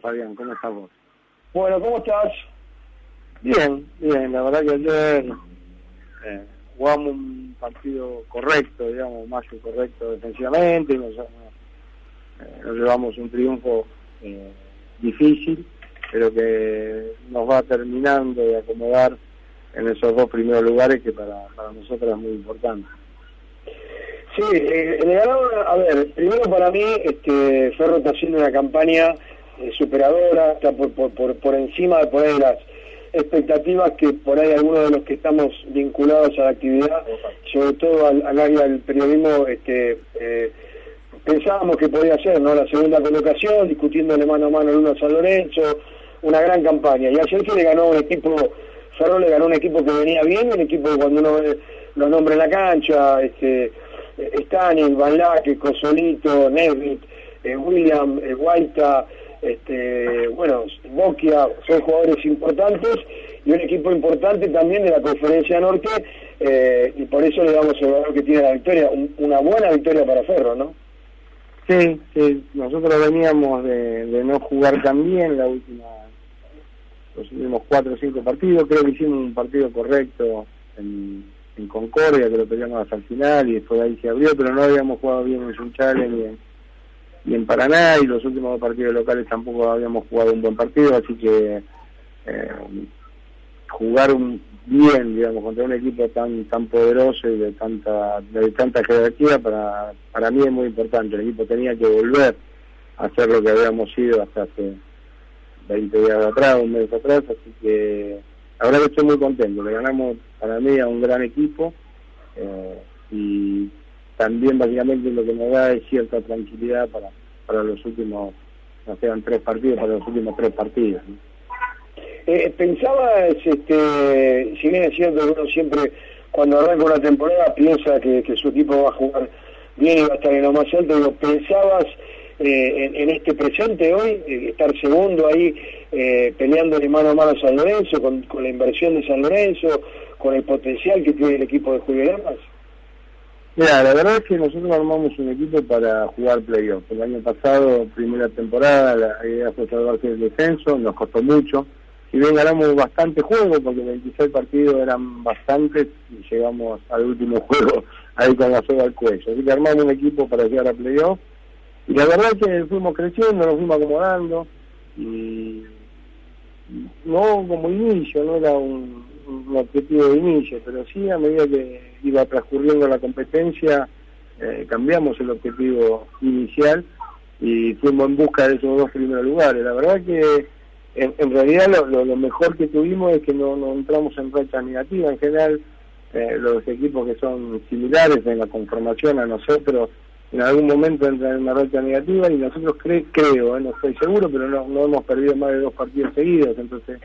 Fabián? ¿Cómo estás vos? Bueno, ¿cómo estás? Bien, bien, la verdad que ayer eh, jugamos un partido correcto, digamos, más que correcto defensivamente, nos, eh, nos llevamos un triunfo eh, difícil, pero que nos va terminando de acomodar en esos dos primeros lugares que para, para nosotros es muy importante. Sí, eh, le a ver, primero para mí, este, Ferro está haciendo una campaña eh, superadora, está por, por, por, encima de por las expectativas que por ahí algunos de los que estamos vinculados a la actividad, sobre todo al, área del periodismo, este, eh, pensábamos que podía ser, ¿no? La segunda colocación, discutiéndole mano a mano el uno a San Lorenzo, una gran campaña. Y ayer que le ganó un equipo, Ferro le ganó un equipo que venía bien, un equipo que cuando uno ve los nombres en la cancha, este Stanis, Van Laque, Cosolito, Nevit, eh, William, eh, este, bueno, Boquia, son jugadores importantes y un equipo importante también de la Conferencia Norte eh, y por eso le damos el valor que tiene la victoria, una buena victoria para Ferro, ¿no? Sí, sí, nosotros veníamos de, no jugar tan bien la última, los últimos cuatro o cinco partidos, creo que hicimos un partido correcto en en Concordia, que lo peleamos hasta el final y después ahí se abrió, pero no habíamos jugado bien en Sunchales ni en, ni en Paraná y los últimos dos partidos locales tampoco habíamos jugado un buen partido, así que eh, jugar un, bien, digamos, contra un equipo tan tan poderoso y de tanta de tanta jerarquía para para mí es muy importante. El equipo tenía que volver a hacer lo que habíamos sido hasta hace 20 días atrás, un mes atrás, así que que estoy muy contento, le ganamos para mí a un gran equipo eh, y también básicamente lo que me da es cierta tranquilidad para, para los últimos, no sean tres partidos, para los últimos tres partidos. Eh, ¿Pensabas, este, si bien es cierto que uno siempre cuando arranca una temporada piensa que, su equipo va a jugar bien y va a estar en lo más alto, digo, ¿pensabas eh, en, este presente hoy, eh, estar segundo ahí eh, peleando de mano a mano a San Lorenzo, con, la inversión de San Lorenzo, con el potencial que tiene el equipo de Julio Lamas? Mira, la verdad es que nosotros armamos un equipo para jugar playoff. El año pasado, primera temporada, la idea fue salvarse el descenso, nos costó mucho. Si bien ganamos bastante juego, porque 26 partidos eran bastantes, y llegamos al último juego ahí con la soga al cuello. Así que armamos un equipo para llegar a playoff y la verdad es que fuimos creciendo, nos fuimos acomodando y no como inicio, no era un, objetivo de inicio, pero sí a medida que iba transcurriendo la competencia eh, cambiamos el objetivo inicial y fuimos en busca de esos dos primeros lugares. La verdad que en, realidad lo, mejor que tuvimos es que no, no entramos en racha negativa. En general, eh, los equipos que son similares en la conformación a nosotros en algún momento entra en una racha negativa y nosotros creo, eh, no estoy seguro, pero no, no hemos perdido más de dos partidos seguidos, entonces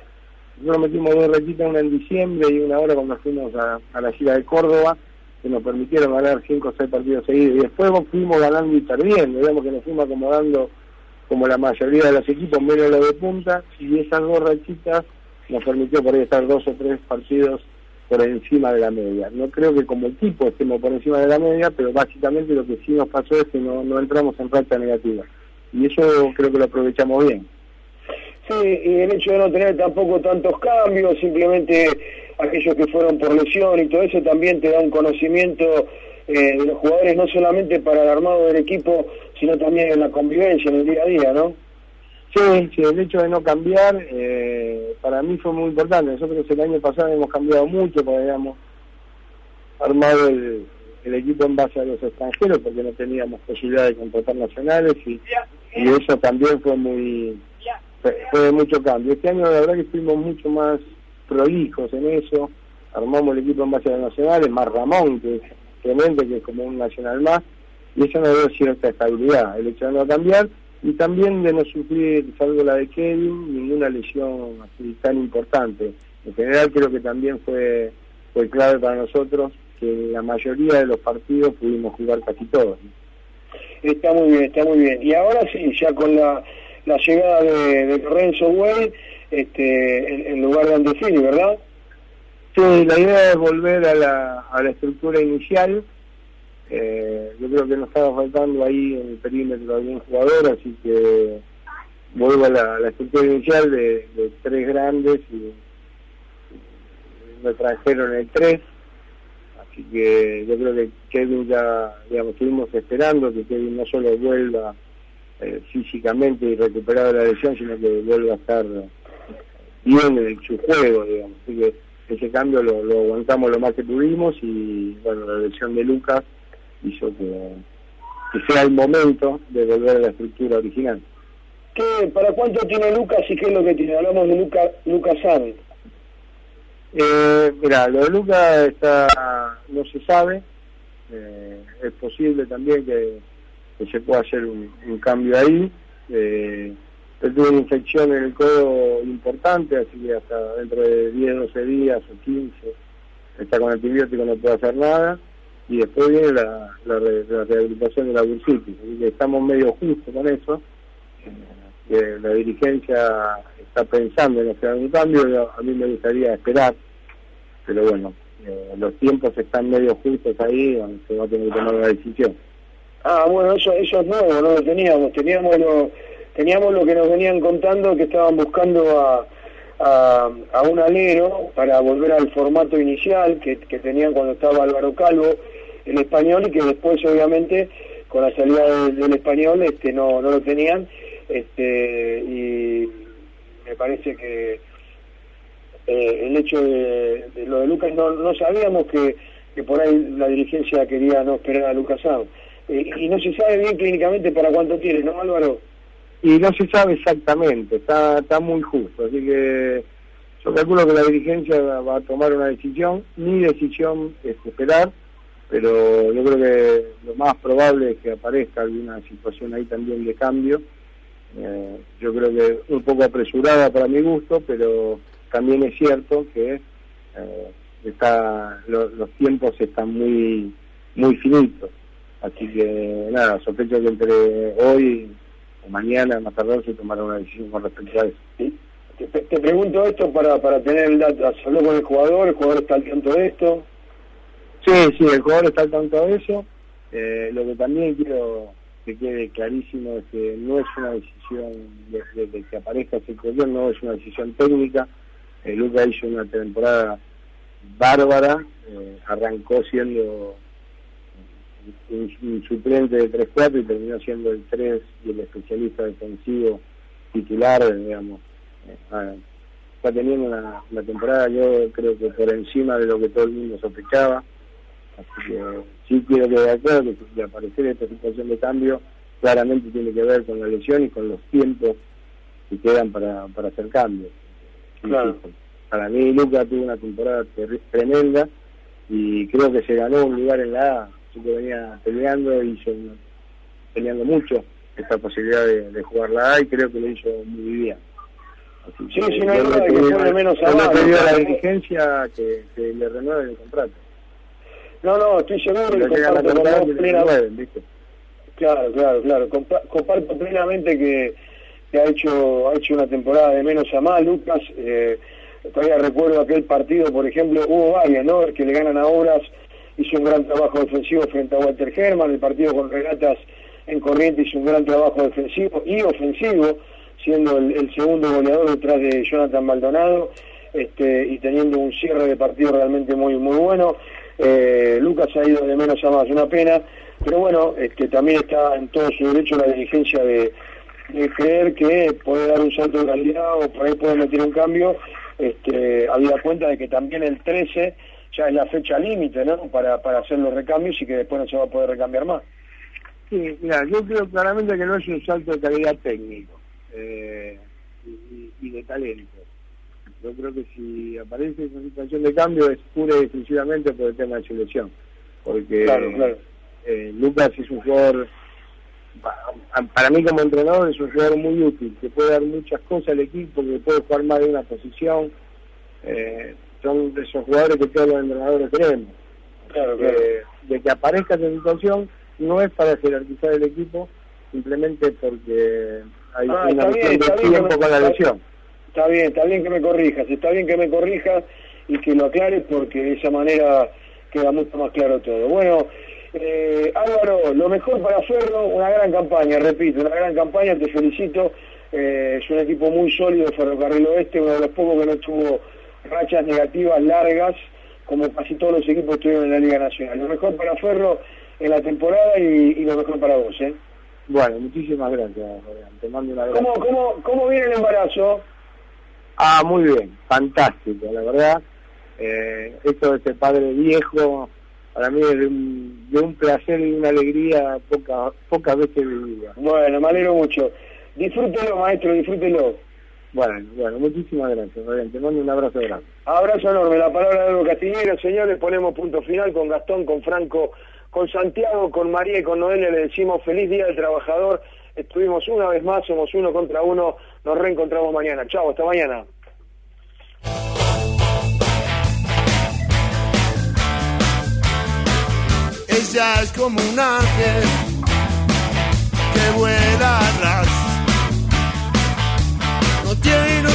nosotros metimos dos rachitas, una en diciembre y una hora cuando fuimos a, la gira de Córdoba, que nos permitieron ganar cinco o seis partidos seguidos, y después fuimos ganando y perdiendo, digamos que nos fuimos acomodando como la mayoría de los equipos, menos los de punta, y esas dos rachitas nos permitió por ahí estar dos o tres partidos por encima de la media. No creo que como equipo estemos por encima de la media, pero básicamente lo que sí nos pasó es que no, no entramos en racha negativa. Y eso creo que lo aprovechamos bien. Sí, y el hecho de no tener tampoco tantos cambios, simplemente aquellos que fueron por lesión y todo eso también te da un conocimiento eh, de los jugadores, no solamente para el armado del equipo, sino también en la convivencia, en el día a día, ¿no? Sí, sí, el hecho de no cambiar eh, para mí fue muy importante. Nosotros el año pasado hemos cambiado mucho porque habíamos armado el, equipo en base a los extranjeros porque no teníamos posibilidad de contratar nacionales y, eso también fue muy fue, mucho cambio. Este año la verdad que fuimos mucho más prolijos en eso, armamos el equipo en base a los nacionales, más Ramón, que es tremendo, que es como un nacional más, y eso nos dio cierta estabilidad, el hecho de no cambiar y también de no sufrir, salvo la de Kevin, ninguna lesión así tan importante. En general creo que también fue, fue clave para nosotros que la mayoría de los partidos pudimos jugar casi todos. Está muy bien, está muy bien. Y ahora sí, ya con la, la llegada de, de Lorenzo Güell, este, en, lugar de Andesini, ¿verdad? Sí, la idea es volver a la, a la estructura inicial, eh, yo creo que nos estaba faltando ahí en el perímetro algún jugador, así que vuelvo a la, estructura inicial de, tres grandes y, me trajeron el tres así que yo creo que Kevin ya, digamos, estuvimos esperando que Kevin no solo vuelva eh, físicamente y recuperado la lesión, sino que vuelva a estar bien en su juego, digamos. Así que ese cambio lo, aguantamos lo más que pudimos y bueno, la lesión de Lucas hizo que, sea el momento de volver a la estructura original. ¿Qué, ¿Para cuánto tiene Lucas y qué es lo que tiene? Hablamos de Lucas Lucas Eh, mira, lo de Lucas está, no se sabe. Eh, es posible también que, se pueda hacer un, cambio ahí. Eh, él tuvo una infección en el codo importante, así que hasta dentro de 10, 12 días o 15 está con antibiótico, no puede hacer nada. Y después viene la, rehabilitación de la bursitis, que estamos medio justos con eso. Eh, la dirigencia está pensando en hacer un cambio, a mí me gustaría esperar, pero bueno, eh, los tiempos están medio justos ahí, se va a tener que tomar una decisión. Ah, bueno, eso, eso es nuevo, no lo teníamos, teníamos lo teníamos lo que nos venían contando que estaban buscando a, a, un alero para volver al formato inicial que, tenían cuando estaba Álvaro Calvo en español y que después obviamente con la salida del, español este no, no lo tenían este y me parece que eh, el hecho de, lo de Lucas no, no sabíamos que, que por ahí la dirigencia quería no esperar a Lucas Sáenz eh, y no se sabe bien clínicamente para cuánto tiene, ¿no Álvaro? y no se sabe exactamente, está, está muy justo, así que yo calculo que la dirigencia va a tomar una decisión, mi decisión es esperar, pero yo creo que lo más probable es que aparezca alguna situación ahí también de cambio, eh, yo creo que un poco apresurada para mi gusto, pero también es cierto que eh, está los tiempos están muy muy finitos, así que nada, sospecho que entre hoy mañana, más tarde, se tomará una decisión con respecto a eso. Te, pregunto esto para, para tener el dato. ¿Se habló con el jugador? ¿El jugador está al tanto de esto? Sí, sí, el jugador está al tanto de eso. Eh, lo que también quiero que quede clarísimo es que no es una decisión de, que aparezca ese jugador, no es una decisión técnica. Eh, Luca hizo una temporada bárbara, eh, arrancó siendo un, suplente de 3-4 y terminó siendo el 3 y el especialista defensivo titular, digamos. Eh, ah, está teniendo una, temporada, yo creo que por encima de lo que todo el mundo sospechaba. Así que sí quiero que de acuerdo que de aparecer esta situación de cambio claramente tiene que ver con la lesión y con los tiempos que quedan para, para hacer cambios. Para mí Luca tuvo una temporada tremenda y creo que se ganó un lugar en la A que venía peleando, hizo peleando mucho esta posibilidad de, jugar la A y creo que lo hizo muy bien. Así sí, sí, no que pone menos a la dirigencia que, que le el contrato. No, no, estoy seguro que comparto con plenamente. Claro, claro, claro. comparto plenamente que, que, ha hecho ha hecho una temporada de menos a más, Lucas. Eh, todavía recuerdo aquel partido, por ejemplo, hubo varias, ¿no? El que le ganan a Obras hizo un gran trabajo defensivo frente a Walter Herman, el partido con regatas en corriente hizo un gran trabajo defensivo y ofensivo, siendo el, segundo goleador detrás de Jonathan Maldonado este, y teniendo un cierre de partido realmente muy muy bueno. Eh, Lucas ha ido de menos a más, una pena, pero bueno, este, también está en todo su derecho la dirigencia de, creer que puede dar un salto de calidad o por ahí puede meter un cambio, este, habida cuenta de que también el 13 ya es la fecha límite, ¿no? Para, para hacer los recambios y que después no se va a poder recambiar más. Sí, mira, yo creo claramente que no es un salto de calidad técnico eh, y, de talento. Yo creo que si aparece esa situación de cambio es pura y exclusivamente por el tema de selección. Porque eh, Lucas es un jugador, para mí como entrenador es un jugador muy útil, que puede dar muchas cosas al equipo, que puede jugar más de una posición. Eh, son de esos jugadores que todos los entrenadores queremos. Claro, De que aparezca esa situación no es para jerarquizar el equipo, simplemente porque hay ah, una cuestión de tiempo con la lesión. Está bien, está bien que me corrijas, está bien que me corrijas y que lo aclares porque de esa manera queda mucho más claro todo. Bueno, eh, Álvaro, lo mejor para Ferro, una gran campaña, repito, una gran campaña, te felicito eh, es un equipo muy sólido Ferrocarril Oeste, uno de los pocos que no tuvo rachas negativas largas, como casi todos los equipos tuvieron en la Liga Nacional. Lo mejor para Ferro en la temporada y, lo mejor para vos, ¿eh? Bueno, muchísimas gracias, Te mando una ¿Cómo, cómo, ¿Cómo viene el embarazo? Ah, muy bien, fantástico, la verdad. Eh, esto de ser padre viejo, para mí es de un, de un placer y una alegría poca, pocas veces vivida. Bueno, me alegro mucho. Disfrútelo, maestro, disfrútelo. Bueno, bueno, muchísimas gracias, Te mando un abrazo grande. Abrazo enorme. La palabra de Algo Castillero, señores, ponemos punto final con Gastón, con Franco, con Santiago, con María y con Noelia. Le decimos feliz día del trabajador. Estuvimos una vez más, somos uno contra uno. Nos reencontramos mañana. Chao, hasta mañana. Ella es como un ángel que vuela ras. No tiene